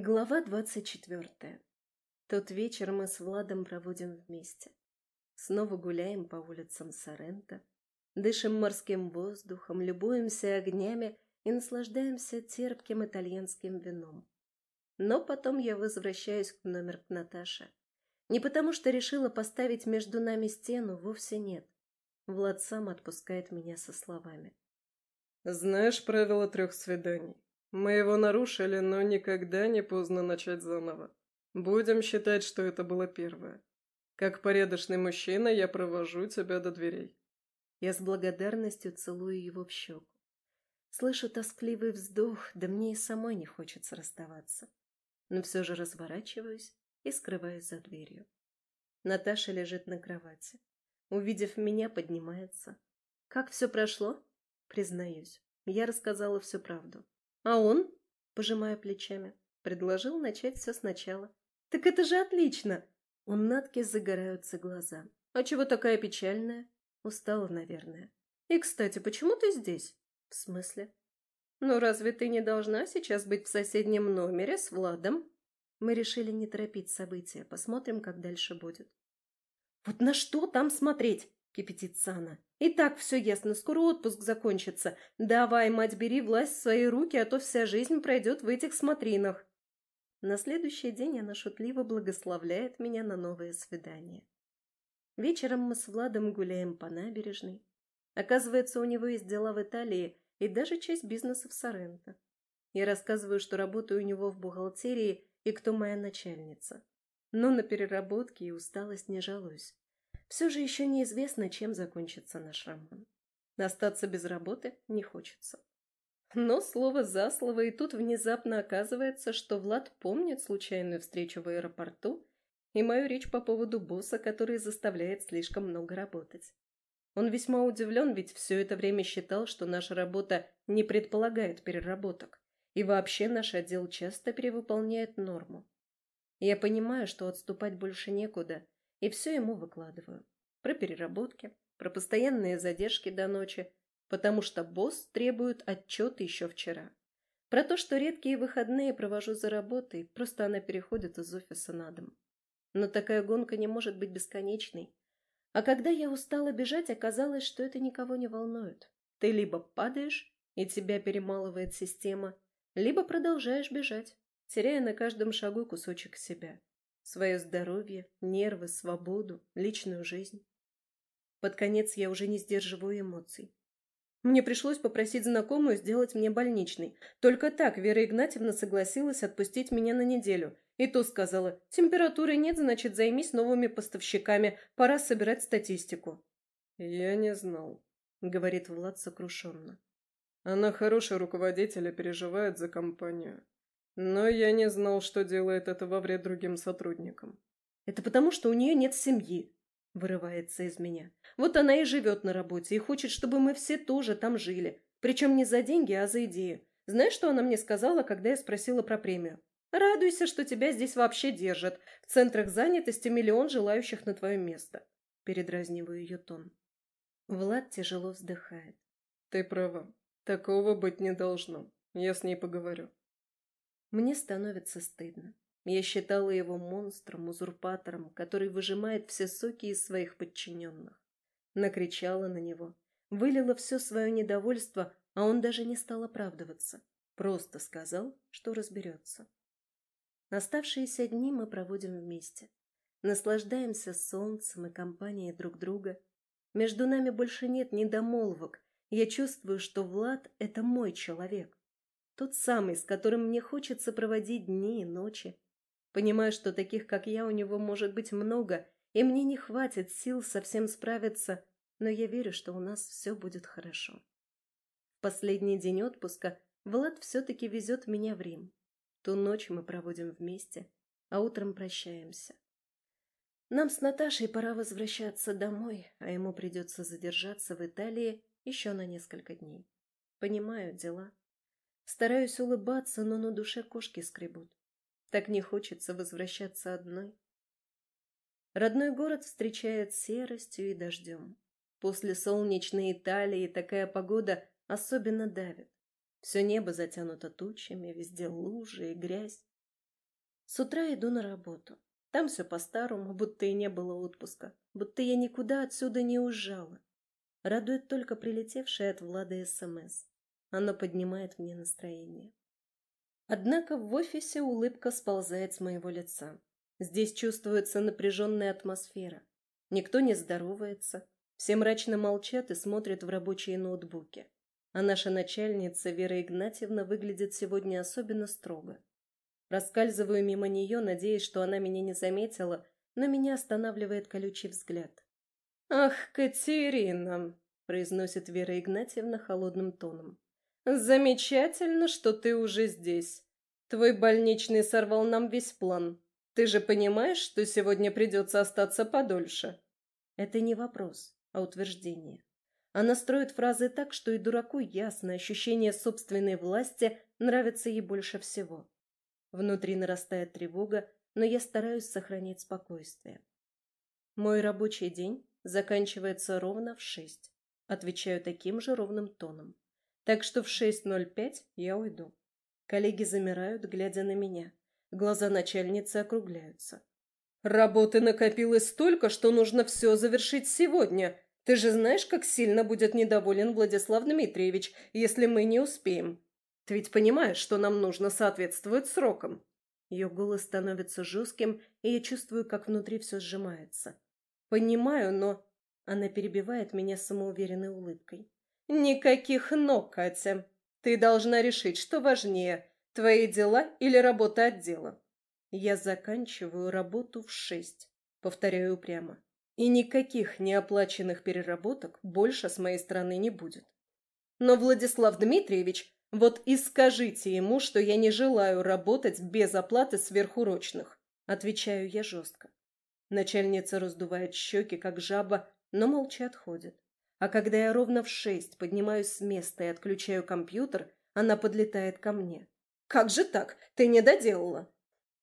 Глава двадцать четвертая. Тот вечер мы с Владом проводим вместе. Снова гуляем по улицам Сорента, дышим морским воздухом, любуемся огнями и наслаждаемся терпким итальянским вином. Но потом я возвращаюсь в номер к Наташе. Не потому что решила поставить между нами стену, вовсе нет. Влад сам отпускает меня со словами. «Знаешь правила трех свиданий?» Мы его нарушили, но никогда не поздно начать заново. Будем считать, что это было первое. Как порядочный мужчина, я провожу тебя до дверей. Я с благодарностью целую его в щеку. Слышу тоскливый вздох, да мне и самой не хочется расставаться. Но все же разворачиваюсь и скрываюсь за дверью. Наташа лежит на кровати. Увидев меня, поднимается. Как все прошло? Признаюсь, я рассказала всю правду. А он, пожимая плечами, предложил начать все сначала. Так это же отлично! У Натки загораются глаза. А чего такая печальная? Устала, наверное. И, кстати, почему ты здесь? В смысле? Ну, разве ты не должна сейчас быть в соседнем номере с Владом? Мы решили не торопить события, посмотрим, как дальше будет. Вот на что там смотреть? кипятит Сана. «И так все ясно, скоро отпуск закончится. Давай, мать, бери власть в свои руки, а то вся жизнь пройдет в этих смотринах». На следующий день она шутливо благословляет меня на новое свидание. Вечером мы с Владом гуляем по набережной. Оказывается, у него есть дела в Италии и даже часть бизнеса в Соренто. Я рассказываю, что работаю у него в бухгалтерии и кто моя начальница. Но на переработке и усталость не жалуюсь. Все же еще неизвестно, чем закончится наш роман. Остаться без работы не хочется. Но слово за слово, и тут внезапно оказывается, что Влад помнит случайную встречу в аэропорту и мою речь по поводу босса, который заставляет слишком много работать. Он весьма удивлен, ведь все это время считал, что наша работа не предполагает переработок, и вообще наш отдел часто перевыполняет норму. Я понимаю, что отступать больше некуда, и все ему выкладываю. Про переработки, про постоянные задержки до ночи, потому что босс требует отчет еще вчера. Про то, что редкие выходные провожу за работой, просто она переходит из офиса на дом. Но такая гонка не может быть бесконечной. А когда я устала бежать, оказалось, что это никого не волнует. Ты либо падаешь, и тебя перемалывает система, либо продолжаешь бежать, теряя на каждом шагу кусочек себя свое здоровье, нервы, свободу, личную жизнь. Под конец я уже не сдерживаю эмоций. Мне пришлось попросить знакомую сделать мне больничный. Только так Вера Игнатьевна согласилась отпустить меня на неделю. И то сказала, температуры нет, значит, займись новыми поставщиками, пора собирать статистику. «Я не знал», — говорит Влад сокрушенно. «Она хороший руководитель и переживает за компанию. Но я не знал, что делает это во вред другим сотрудникам. Это потому, что у нее нет семьи, вырывается из меня. Вот она и живет на работе и хочет, чтобы мы все тоже там жили. Причем не за деньги, а за идею. Знаешь, что она мне сказала, когда я спросила про премию? Радуйся, что тебя здесь вообще держат. В центрах занятости миллион желающих на твое место. Передразниваю ее тон. Влад тяжело вздыхает. Ты права. Такого быть не должно. Я с ней поговорю. Мне становится стыдно. Я считала его монстром, узурпатором, который выжимает все соки из своих подчиненных. Накричала на него, вылила все свое недовольство, а он даже не стал оправдываться. Просто сказал, что разберется. Оставшиеся дни мы проводим вместе. Наслаждаемся солнцем и компанией друг друга. Между нами больше нет недомолвок. Я чувствую, что Влад — это мой человек. Тот самый, с которым мне хочется проводить дни и ночи. Понимаю, что таких, как я, у него может быть много, и мне не хватит сил совсем справиться, но я верю, что у нас все будет хорошо. Последний день отпуска Влад все-таки везет меня в Рим. Ту ночь мы проводим вместе, а утром прощаемся. Нам с Наташей пора возвращаться домой, а ему придется задержаться в Италии еще на несколько дней. Понимаю, дела. Стараюсь улыбаться, но на душе кошки скребут. Так не хочется возвращаться одной. Родной город встречает серостью и дождем. После солнечной Италии такая погода особенно давит. Все небо затянуто тучами, везде лужи и грязь. С утра иду на работу. Там все по-старому, будто и не было отпуска, будто я никуда отсюда не уезжала. Радует только прилетевшая от Влада СМС. Оно поднимает мне настроение. Однако в офисе улыбка сползает с моего лица. Здесь чувствуется напряженная атмосфера. Никто не здоровается, все мрачно молчат и смотрят в рабочие ноутбуки. А наша начальница Вера Игнатьевна выглядит сегодня особенно строго. Раскальзываю мимо нее, надеясь, что она меня не заметила, но меня останавливает колючий взгляд. «Ах, Катерина!» – произносит Вера Игнатьевна холодным тоном. «Замечательно, что ты уже здесь. Твой больничный сорвал нам весь план. Ты же понимаешь, что сегодня придется остаться подольше?» Это не вопрос, а утверждение. Она строит фразы так, что и дураку ясно, ощущение собственной власти нравится ей больше всего. Внутри нарастает тревога, но я стараюсь сохранить спокойствие. Мой рабочий день заканчивается ровно в шесть. Отвечаю таким же ровным тоном. Так что в 6.05 я уйду. Коллеги замирают, глядя на меня. Глаза начальницы округляются. «Работы накопилось столько, что нужно все завершить сегодня. Ты же знаешь, как сильно будет недоволен Владислав Дмитриевич, если мы не успеем. Ты ведь понимаешь, что нам нужно соответствовать срокам?» Ее голос становится жестким, и я чувствую, как внутри все сжимается. «Понимаю, но...» Она перебивает меня самоуверенной улыбкой. «Никаких «но», Катя. Ты должна решить, что важнее, твои дела или работа отдела. Я заканчиваю работу в шесть, повторяю упрямо. И никаких неоплаченных переработок больше с моей стороны не будет. Но, Владислав Дмитриевич, вот и скажите ему, что я не желаю работать без оплаты сверхурочных. Отвечаю я жестко. Начальница раздувает щеки, как жаба, но молча отходит. А когда я ровно в шесть поднимаюсь с места и отключаю компьютер, она подлетает ко мне. «Как же так? Ты не доделала?»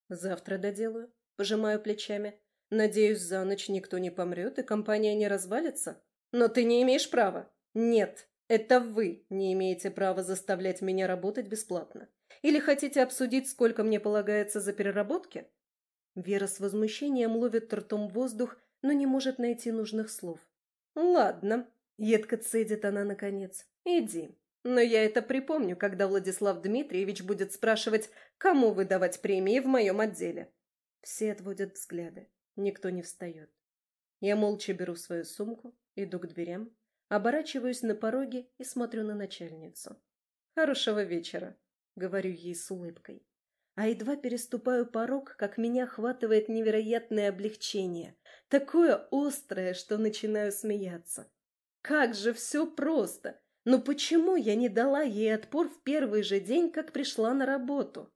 «Завтра доделаю», — пожимаю плечами. «Надеюсь, за ночь никто не помрет и компания не развалится?» «Но ты не имеешь права». «Нет, это вы не имеете права заставлять меня работать бесплатно. Или хотите обсудить, сколько мне полагается за переработки?» Вера с возмущением ловит ртом воздух, но не может найти нужных слов. «Ладно», Едко цедит она наконец. «Иди. Но я это припомню, когда Владислав Дмитриевич будет спрашивать, кому выдавать премии в моем отделе». Все отводят взгляды. Никто не встает. Я молча беру свою сумку, иду к дверям, оборачиваюсь на пороге и смотрю на начальницу. «Хорошего вечера», — говорю ей с улыбкой. А едва переступаю порог, как меня охватывает невероятное облегчение, такое острое, что начинаю смеяться. Как же все просто! Но почему я не дала ей отпор в первый же день, как пришла на работу?